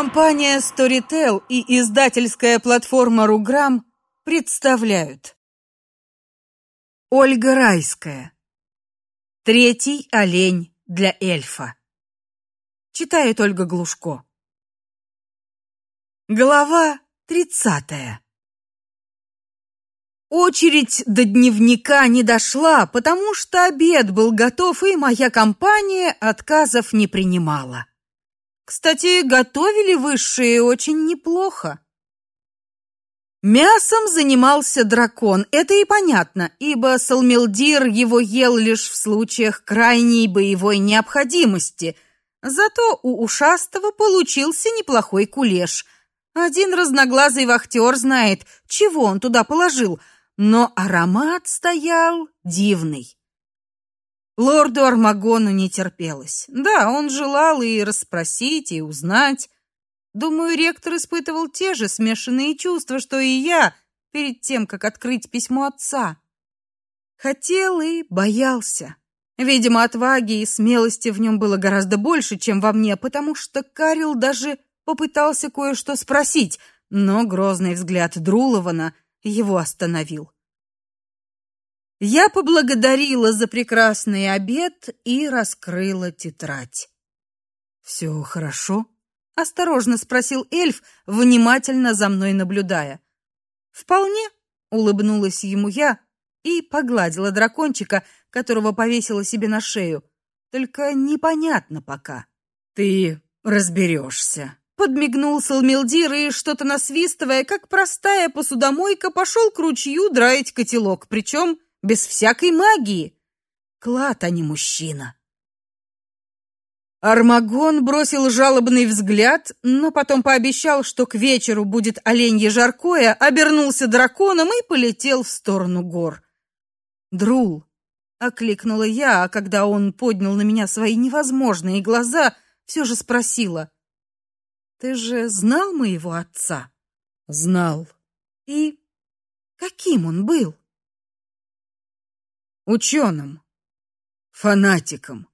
Компания Storytel и издательская платформа Руграм представляют. Ольга Райская. Третий олень для эльфа Читает Ольга Глушко. Глава тридцатая. Очередь до дневника не дошла, потому что обед был готов, и моя компания отказов не принимала. Кстати, готовили высшие очень неплохо. Мясом занимался дракон. Это и понятно, ибо Салмилдир его ел лишь в случаях крайней боевой необходимости. Зато у ушастого получился неплохой кулеш. Один разноглазый вахтер знает, чего он туда положил, но аромат стоял дивный. Лорду Армагону не терпелось. Да, он желал и расспросить, и узнать. Думаю, ректор испытывал те же смешанные чувства, что и я перед тем, как открыть письмо отца. Хотел и боялся. Видимо, отваги и смелости в нем было гораздо больше, чем во мне, потому что Карил даже попытался кое-что спросить, но грозный взгляд Друлована его остановил. Я поблагодарила за прекрасный обед и раскрыла тетрадь. «Все хорошо? осторожно спросил эльф, внимательно за мной наблюдая. Вполне, улыбнулась ему я и погладила дракончика, которого повесила себе на шею. Только непонятно пока. Ты разберешься. Подмигнул Салмилдир и что-то насвистывая, как простая посудомойка, пошел к ручью драить котелок, причем без всякой магии. Клад, а не мужчина. Армагон бросил жалобный взгляд, но потом пообещал, что к вечеру будет оленье жаркое, обернулся драконом и полетел в сторону гор. Друл, окликнула я, а когда он поднял на меня свои невозможные глаза, все же спросила: "Ты же знал моего отца?" "Знал". "И каким он был?" Ученым, фанатиком.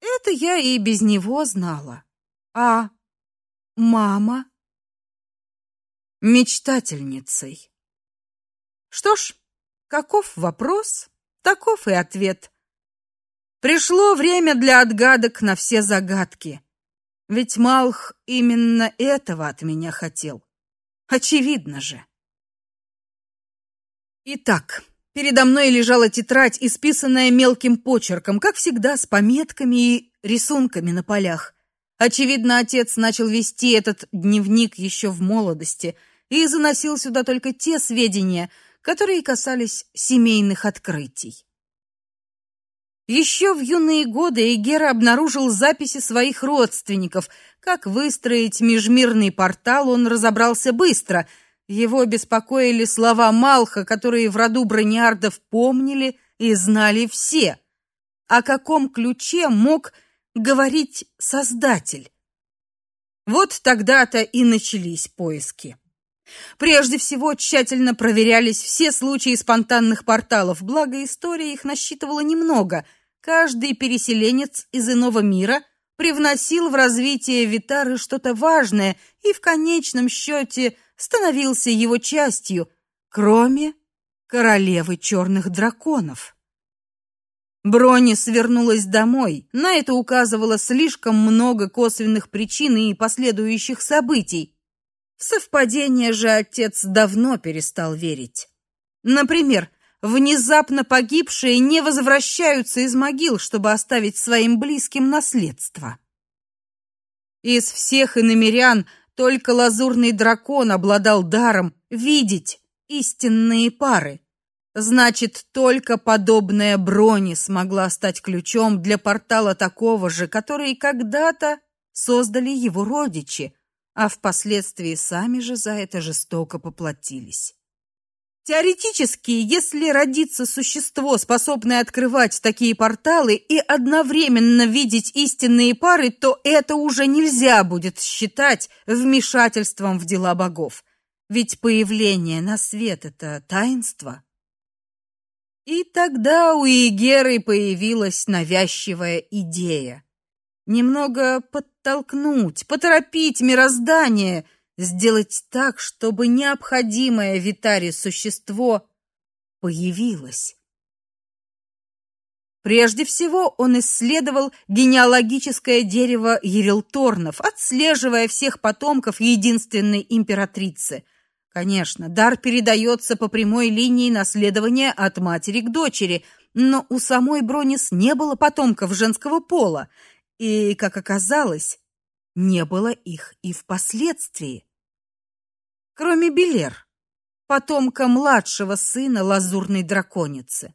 Это я и без него знала. А мама мечтательницей. Что ж, каков вопрос, таков и ответ. Пришло время для отгадок на все загадки. Ведь Малх именно этого от меня хотел. Очевидно же. Итак, Передо мной лежала тетрадь, исписанная мелким почерком, как всегда, с пометками и рисунками на полях. Очевидно, отец начал вести этот дневник еще в молодости и заносил сюда только те сведения, которые касались семейных открытий. Еще в юные годы Эгера обнаружил записи своих родственников. Как выстроить межмирный портал, он разобрался быстро — его беспокоили слова Малха, которые в роду брониардов помнили и знали все. О каком ключе мог говорить Создатель? Вот тогда-то и начались поиски. Прежде всего тщательно проверялись все случаи спонтанных порталов, благо история их насчитывала немного. Каждый переселенец из иного мира привносил в развитие Витары что-то важное и в конечном счете становился его частью, кроме королевы черных драконов. Брони свернулась домой. На это указывало слишком много косвенных причин и последующих событий. В совпадение же отец давно перестал верить. Например, внезапно погибшие не возвращаются из могил, чтобы оставить своим близким наследство. Из всех иномерян только лазурный дракон обладал даром видеть истинные пары. Значит, только подобная брони смогла стать ключом для портала такого же, который когда-то создали его родичи, а впоследствии сами же за это жестоко поплатились. Теоретически, если родится существо, способное открывать такие порталы и одновременно видеть истинные пары, то это уже нельзя будет считать вмешательством в дела богов. Ведь появление на свет это таинство. И тогда у Игеры появилась навязчивая идея. немного подтолкнуть, поторопить мироздание, сделать так, чтобы необходимое Витаре существо появилось. Прежде всего, он исследовал генеалогическое дерево Ерилторнов, отслеживая всех потомков единственной императрицы. Конечно, дар передается по прямой линии наследования от матери к дочери, но у самой Бронис не было потомков женского пола, и, как оказалось, не было их и впоследствии. Кроме Белер, потомка младшего сына лазурной драконицы.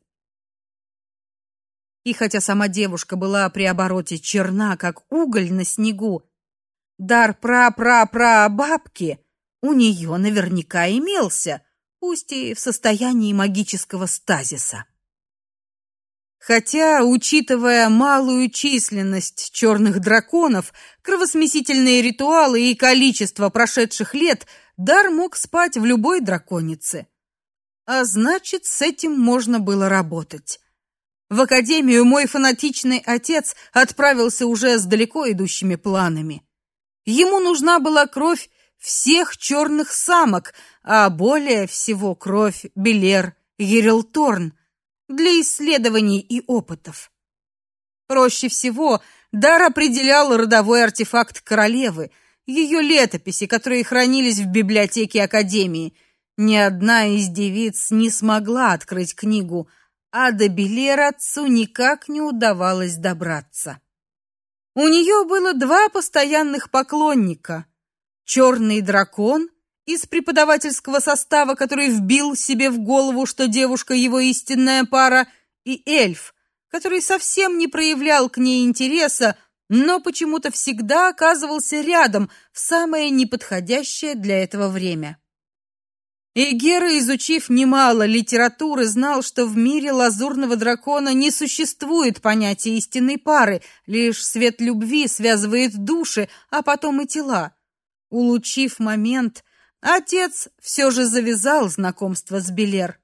И хотя сама девушка была при обороте черна, как уголь на снегу, дар пра-пра-пра-бабки у нее наверняка имелся, пусть и в состоянии магического стазиса. Хотя, учитывая малую численность черных драконов, кровосмесительные ритуалы и количество прошедших лет, дар мог спать в любой драконице. А значит, с этим можно было работать. В академию мой фанатичный отец отправился уже с далеко идущими планами. Ему нужна была кровь всех черных самок, а более всего кровь Белер Ерилторн для исследований и опытов. Проще всего Дар определял родовой артефакт королевы, ее летописи, которые хранились в библиотеке академии. Ни одна из девиц не смогла открыть книгу – а до Белера отцу никак не удавалось добраться. У нее было два постоянных поклонника: черный дракон из преподавательского состава, который вбил себе в голову, что девушка его истинная пара, и эльф, который совсем не проявлял к ней интереса, но почему-то всегда оказывался рядом в самое неподходящее для этого время. И Гера, изучив немало литературы, знал, что в мире лазурного дракона не существует понятия истинной пары, лишь свет любви связывает души, а потом и тела. Улучив момент, отец все же завязал знакомство с Белер.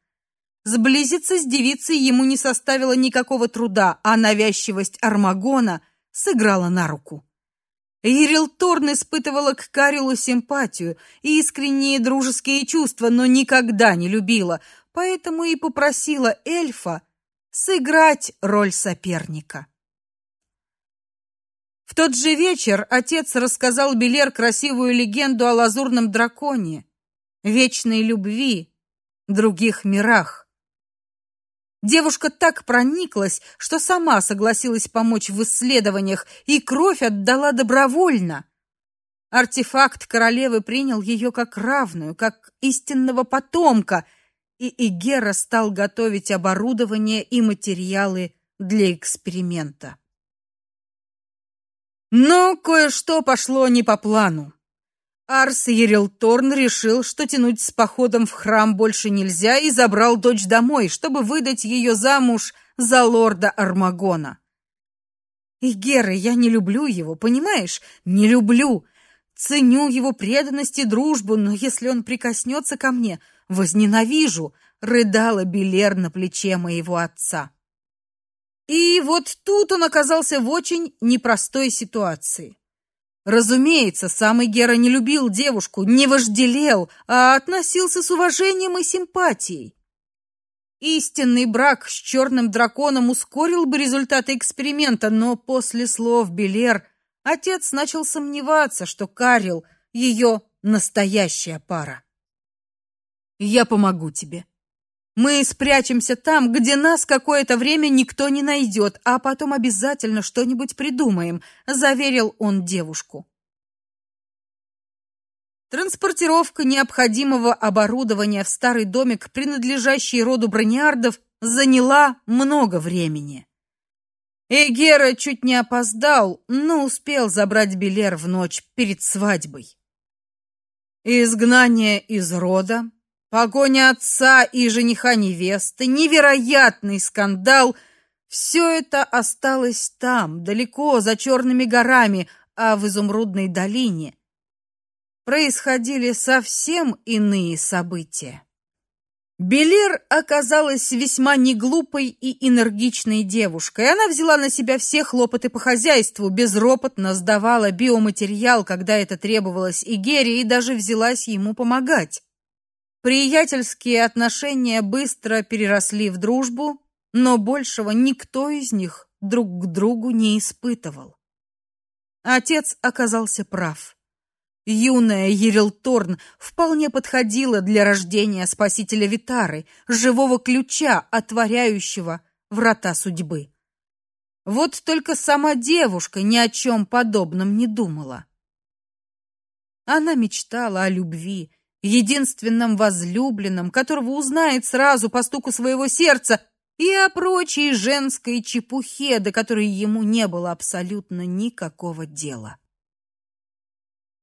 Сблизиться с девицей ему не составило никакого труда, а навязчивость Армагона сыграла на руку. Ирил Торн испытывала к Карилу симпатию и искренние дружеские чувства, но никогда не любила, поэтому и попросила эльфа сыграть роль соперника. В тот же вечер отец рассказал Белер красивую легенду о лазурном драконе, вечной любви, других мирах. Девушка так прониклась, что сама согласилась помочь в исследованиях и кровь отдала добровольно. Артефакт королевы принял ее как равную, как истинного потомка, и Игера стал готовить оборудование и материалы для эксперимента. Но кое-что пошло не по плану. Арс Ерилторн решил, что тянуть с походом в храм больше нельзя, и забрал дочь домой, чтобы выдать ее замуж за лорда Армагона. И Гера, я не люблю его, понимаешь? Не люблю. Ценю его преданность и дружбу, но если он прикоснется ко мне, возненавижу, рыдала Белер на плече моего отца. И вот тут он оказался в очень непростой ситуации. Разумеется, самый Гера не любил девушку, не вожделел, а относился с уважением и симпатией. Истинный брак с черным драконом ускорил бы результаты эксперимента, но после слов Белер отец начал сомневаться, что Карил ее настоящая пара. Я помогу тебе, мы спрячемся там, где нас какое-то время никто не найдет, а потом обязательно что-нибудь придумаем, заверил он девушку. Транспортировка необходимого оборудования в старый домик, принадлежащий роду Брониардов, заняла много времени. Эгера чуть не опоздал, но успел забрать Белер в ночь перед свадьбой. Изгнание из рода, Погоня отца и жениха невесты, невероятный скандал — все это осталось там, далеко, за черными горами, а в изумрудной долине происходили совсем иные события. Белер оказалась весьма неглупой и энергичной девушкой. Она взяла на себя все хлопоты по хозяйству, безропотно сдавала биоматериал, когда это требовалось Игере, и даже взялась ему помогать. Приятельские отношения быстро переросли в дружбу, но большего никто из них друг к другу не испытывал. Отец оказался прав. Юная Ерилторн вполне подходила для рождения спасителя Витары, живого ключа, отворяющего врата судьбы. Вот только сама девушка ни о чем подобном не думала. Она мечтала о любви, единственном возлюбленном, которого узнает сразу по стуку своего сердца, и о прочей женской чепухе, до которой ему не было абсолютно никакого дела.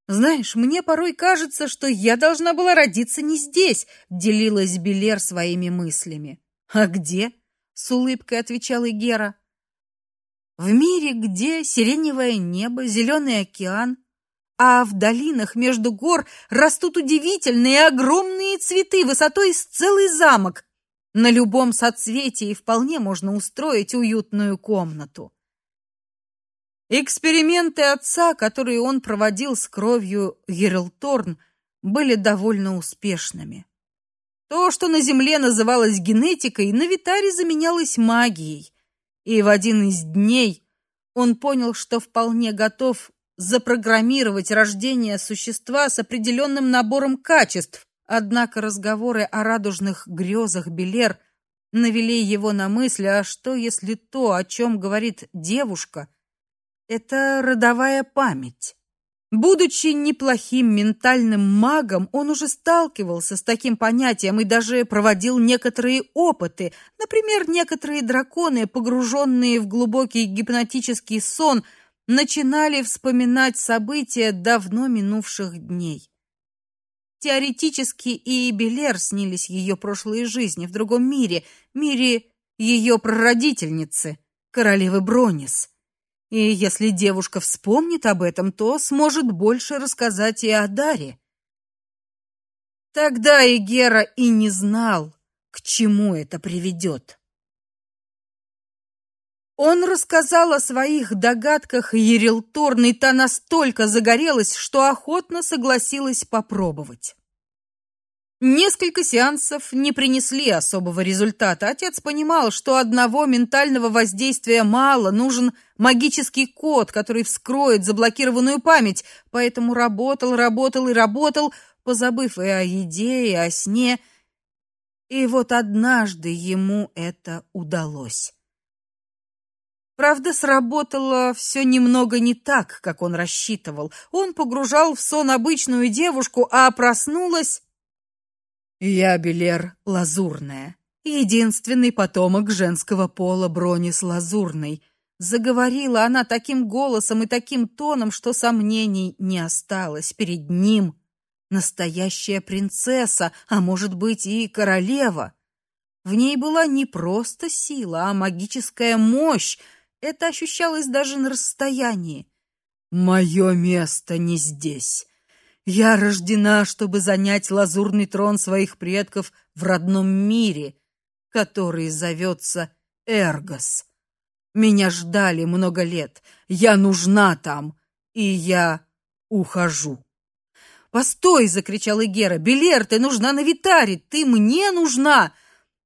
Знаешь, мне порой кажется, что я должна была родиться не здесь, делилась Белер своими мыслями. А где? с улыбкой отвечала Гера. В мире, где сиреневое небо, зеленый океан, а в долинах между гор растут удивительные огромные цветы высотой с целый замок. На любом соцветии вполне можно устроить уютную комнату. Эксперименты отца, которые он проводил с кровью Герлторн, были довольно успешными. То, что на Земле называлось генетикой, на Витаре заменялось магией. И в один из дней он понял, что вполне готов запрограммировать рождение существа с определенным набором качеств. Однако разговоры о радужных грезах Белер навели его на мысль, а что если то, о чем говорит девушка, это родовая память. Будучи неплохим ментальным магом, он уже сталкивался с таким понятием и даже проводил некоторые опыты. Например, некоторые драконы, погруженные в глубокий гипнотический сон, начинали вспоминать события давно минувших дней. Теоретически и Белер снились ее прошлые жизни в другом мире, мире ее прародительницы, королевы Бронис. И если девушка вспомнит об этом, то сможет больше рассказать и о Даре. Тогда и Гера и не знал, к чему это приведет. Он рассказал о своих догадках Ерилторн, и та настолько загорелась, что охотно согласилась попробовать. Несколько сеансов не принесли особого результата. Отец понимал, что одного ментального воздействия мало, нужен магический код, который вскроет заблокированную память, поэтому работал, работал и работал, позабыв и о еде, и о сне. И вот однажды ему это удалось. Правда, сработало все немного не так, как он рассчитывал. Он погружал в сон обычную девушку, а проснулась я Белер Лазурная, единственный потомок женского пола Бронис Лазурной. Заговорила она таким голосом и таким тоном, что сомнений не осталось перед ним. Настоящая принцесса, а может быть и королева. В ней была не просто сила, а магическая мощь, это ощущалось даже на расстоянии. Мое место не здесь. Я рождена, чтобы занять лазурный трон своих предков в родном мире, который зовется Эргос. Меня ждали много лет. Я нужна там, и я ухожу. "Постой!" закричала Гера. "Белер, ты нужна на Витаре, ты мне нужна!"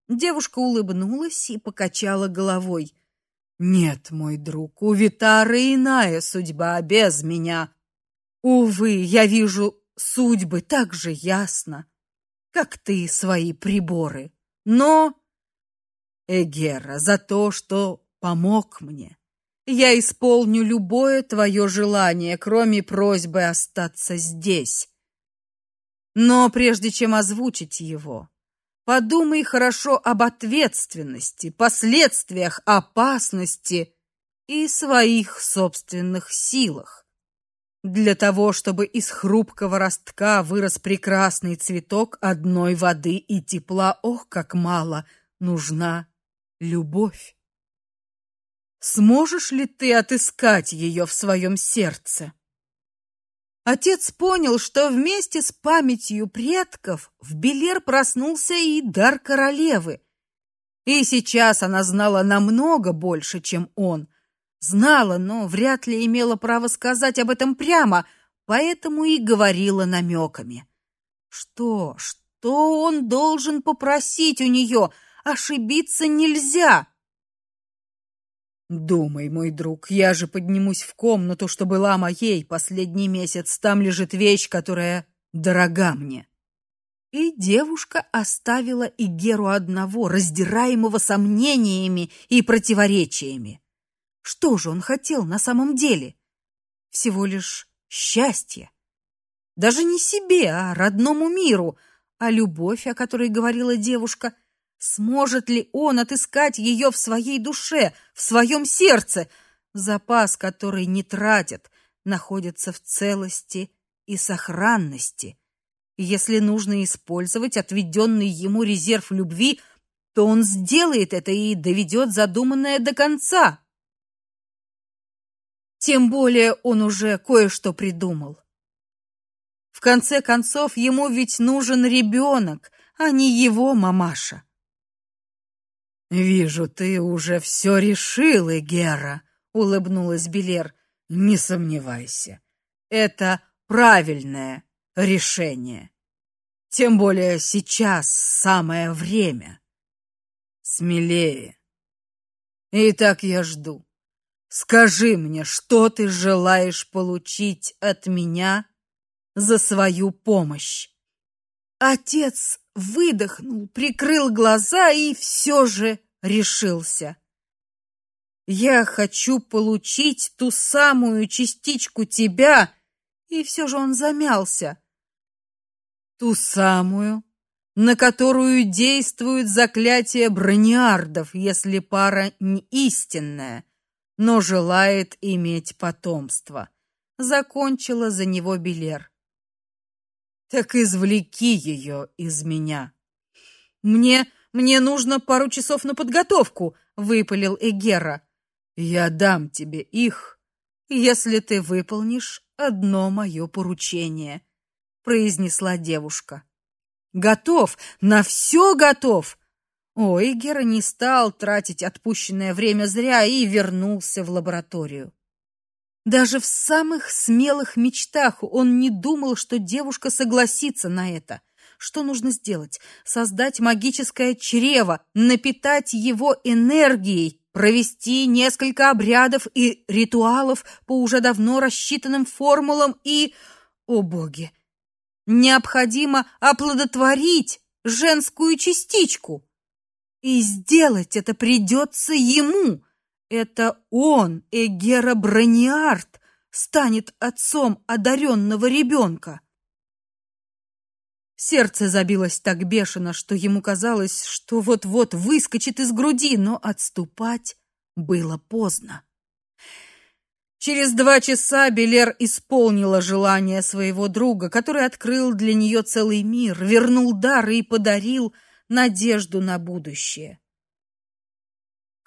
Девушка улыбнулась и покачала головой. Нет, мой друг, у Витары иная судьба без меня. Увы, я вижу судьбы так же ясно, как ты свои приборы. Но Эгера, за то, что помог мне, я исполню любое твое желание, кроме просьбы остаться здесь. Но прежде чем озвучить его, Подумай хорошо об ответственности, последствиях, опасности и своих собственных силах. Для того, чтобы из хрупкого ростка вырос прекрасный цветок одной воды и тепла, ох, как мало нужна любовь. Сможешь ли ты отыскать ее в своем сердце? Отец понял, что вместе с памятью предков в Белер проснулся и дар королевы. И сейчас она знала намного больше, чем он. Знала, но вряд ли имела право сказать об этом прямо, поэтому и говорила намеками. Что, что он должен попросить у нее? Ошибиться нельзя. Думай, мой друг, я же поднимусь в комнату, что была моей последний месяц. Там лежит вещь, которая дорога мне. И девушка оставила Игеру одного, раздираемого сомнениями и противоречиями. Что же он хотел на самом деле? Всего лишь счастье. Даже не себе, а родному миру, а любовь, о которой говорила девушка — Сможет ли он отыскать ее в своей душе, в своем сердце? Запас, который не тратят, находится в целости и сохранности. Если нужно использовать отведенный ему резерв любви, то он сделает это и доведет задуманное до конца. Тем более он уже кое-что придумал. В конце концов, ему ведь нужен ребенок, а не его мамаша. Вижу, ты уже все решил, Гера, улыбнулась Белер. Не сомневайся. Это правильное решение. Тем более сейчас самое время. Смелее. Итак, я жду. Скажи мне, что ты желаешь получить от меня за свою помощь? Отец выдохнул, прикрыл глаза и все же решился. Я хочу получить ту самую частичку тебя, и все же он замялся. Ту самую, на которую действует заклятие брониардов, если пара не истинная, но желает иметь потомство. Закончила за него Белер. Так извлеки ее из меня. Мне мне нужно пару часов на подготовку, выпалил Эгера. Я дам тебе их, если ты выполнишь одно мое поручение, произнесла девушка. Готов, на все готов. Ой, Гера не стал тратить отпущенное время зря и вернулся в лабораторию. Даже в самых смелых мечтах он не думал, что девушка согласится на это. Что нужно сделать? Создать магическое чрево, напитать его энергией, провести несколько обрядов и ритуалов по уже давно рассчитанным формулам и, о боги, необходимо оплодотворить женскую частичку. И сделать это придется ему. Это он, Эгера Брониарт, станет отцом одаренного ребенка. Сердце забилось так бешено, что ему казалось, что вот-вот выскочит из груди, но отступать было поздно. Через два часа Белер исполнила желание своего друга, который открыл для нее целый мир, вернул дар и подарил надежду на будущее.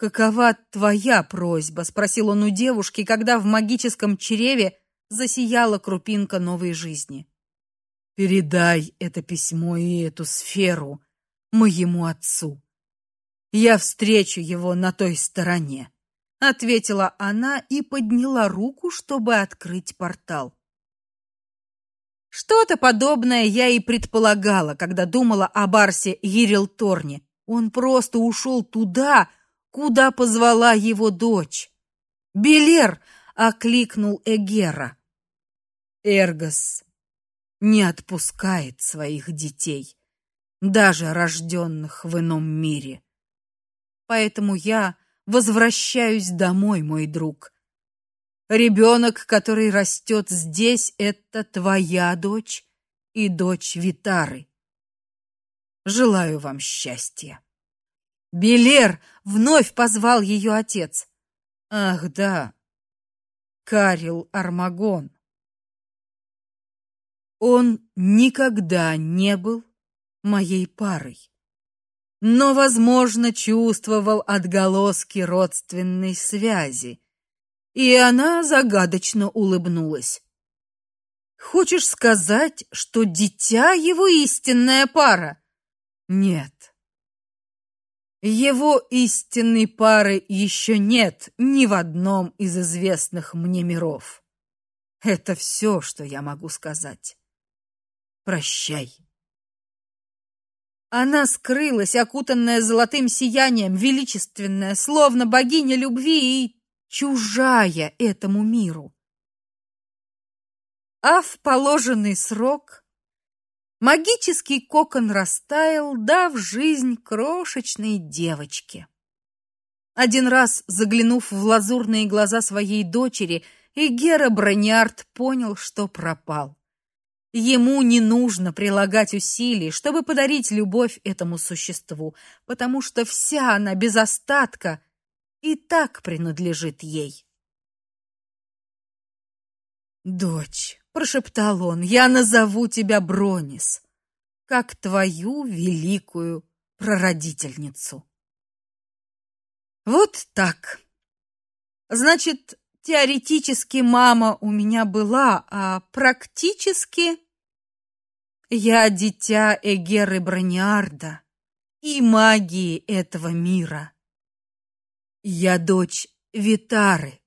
Какова твоя просьба, спросил он у девушки, когда в магическом чреве засияла крупинка новой жизни. Передай это письмо и эту сферу моему отцу. Я встречу его на той стороне, ответила она и подняла руку, чтобы открыть портал. Что-то подобное я и предполагала, когда думала о Барсе Ерилторне. Он просто ушел туда, куда позвала его дочь. Белер окликнул Эгера. Эргос не отпускает своих детей, даже рожденных в ином мире. Поэтому я возвращаюсь домой, мой друг. Ребенок, который растет здесь, это твоя дочь и дочь Витары. Желаю вам счастья. Белер вновь позвал ее отец. Ах, да. Карил Армагон. Он никогда не был моей парой, но, возможно, чувствовал отголоски родственной связи, и она загадочно улыбнулась. Хочешь сказать, что дитя его истинная пара? Нет. Его истинной пары еще нет ни в одном из известных мне миров. Это все, что я могу сказать. Прощай. Она скрылась, окутанная золотым сиянием, величественная, словно богиня любви и чужая этому миру. А в положенный срок магический кокон растаял, дав жизнь крошечной девочке. Один раз, заглянув в лазурные глаза своей дочери, и Гера Брониард понял, что пропал. Ему не нужно прилагать усилий, чтобы подарить любовь этому существу, потому что вся она без остатка и так принадлежит ей. Дочь, прошептал он. Я назову тебя Бронис, как твою великую прародительницу. Вот так. Значит, Теоретически мама у меня была, а практически я дитя Эгеры Брониарда и магии этого мира. Я дочь Витары.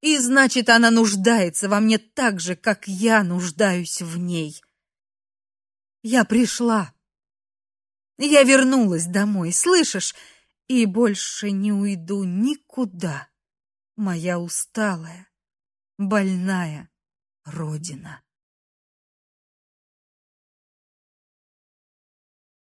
И значит, она нуждается во мне так же, как я нуждаюсь в ней. Я пришла. Я вернулась домой, слышишь? И больше не уйду никуда моя усталая, больная родина.